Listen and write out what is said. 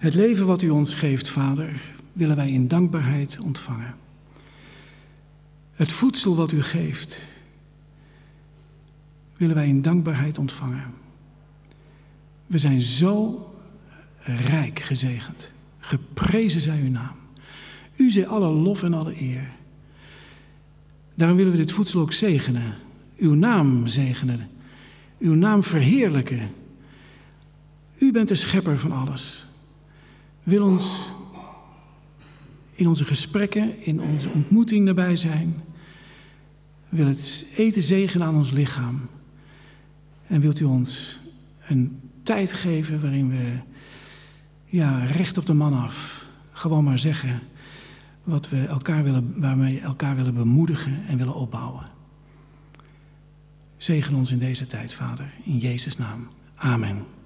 Het leven wat u ons geeft, Vader, willen wij in dankbaarheid ontvangen. Het voedsel wat u geeft, willen wij in dankbaarheid ontvangen. We zijn zo rijk gezegend. Geprezen zij uw naam. U zij alle lof en alle eer. Daarom willen we dit voedsel ook zegenen. Uw naam zegenen. Uw naam verheerlijken. U bent de schepper van alles. Wil ons in onze gesprekken, in onze ontmoeting erbij zijn. Wil het eten zegenen aan ons lichaam. En wilt u ons een tijd geven waarin we ja, recht op de man af gewoon maar zeggen wat we elkaar willen, waarmee elkaar willen bemoedigen en willen opbouwen. Zegen ons in deze tijd, Vader, in Jezus' naam. Amen.